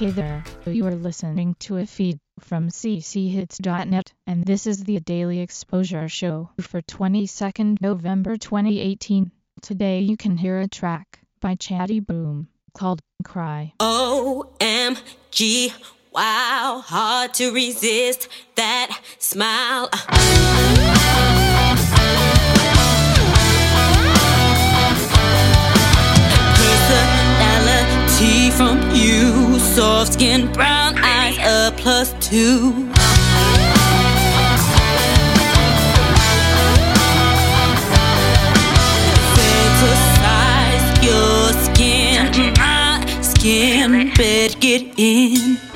Hey there, you are listening to a feed from cchits.net, and this is the Daily Exposure Show for 22nd November 2018. Today you can hear a track by Chatty Boom called Cry. OMG, wow, hard to resist that smile. From you, soft skin, brown eyes, a plus two. Fantasize your skin, my skin, better get in.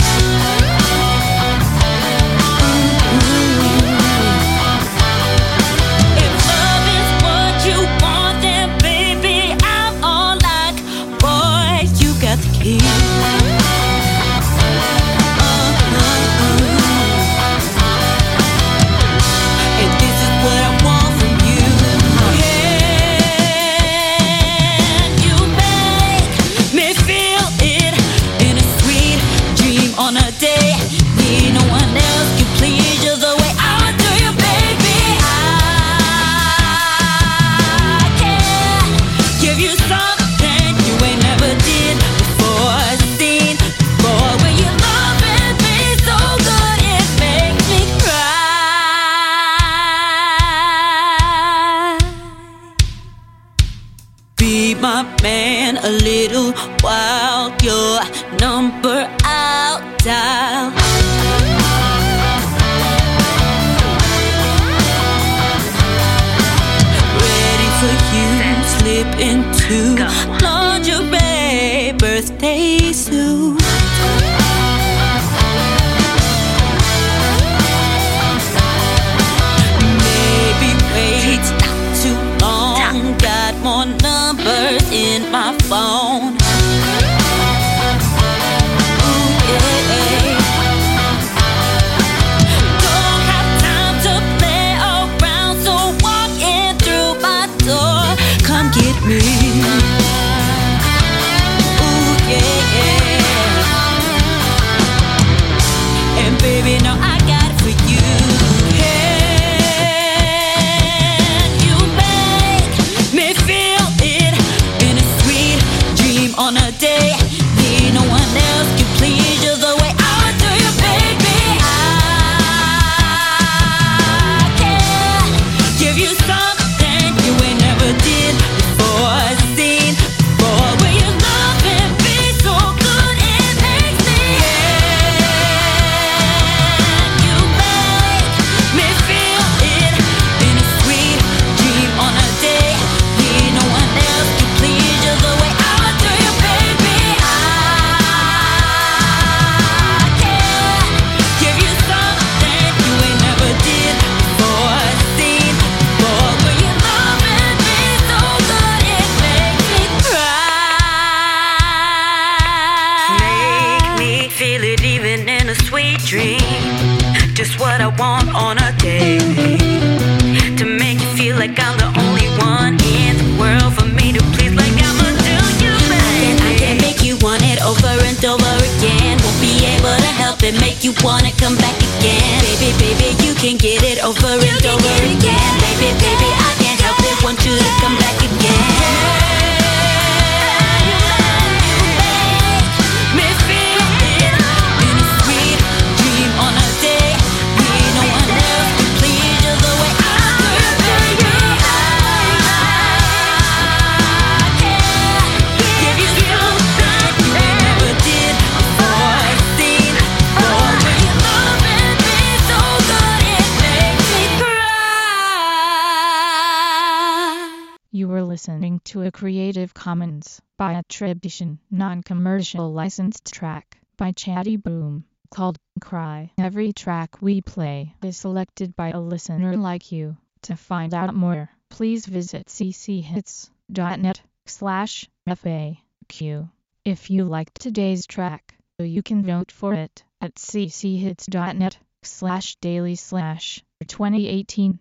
My man a little while. Your number I'll dial. Ready for you, slip into lingerie, birthday suit. I want on a day. To make you feel like I'm the only one in the world for me to please, like I'ma do you, baby. I can make you want it over and over again. Won't be able to help it, make you wanna come back again. Baby, baby, you can get it over and over again. Baby, baby, I can't help it, want you to come back again. Listening to a Creative Commons by attribution, non-commercial licensed track by Chatty Boom called Cry. Every track we play is selected by a listener like you. To find out more, please visit cchits.net slash FAQ. If you liked today's track, you can vote for it at cchits.net slash daily slash 2018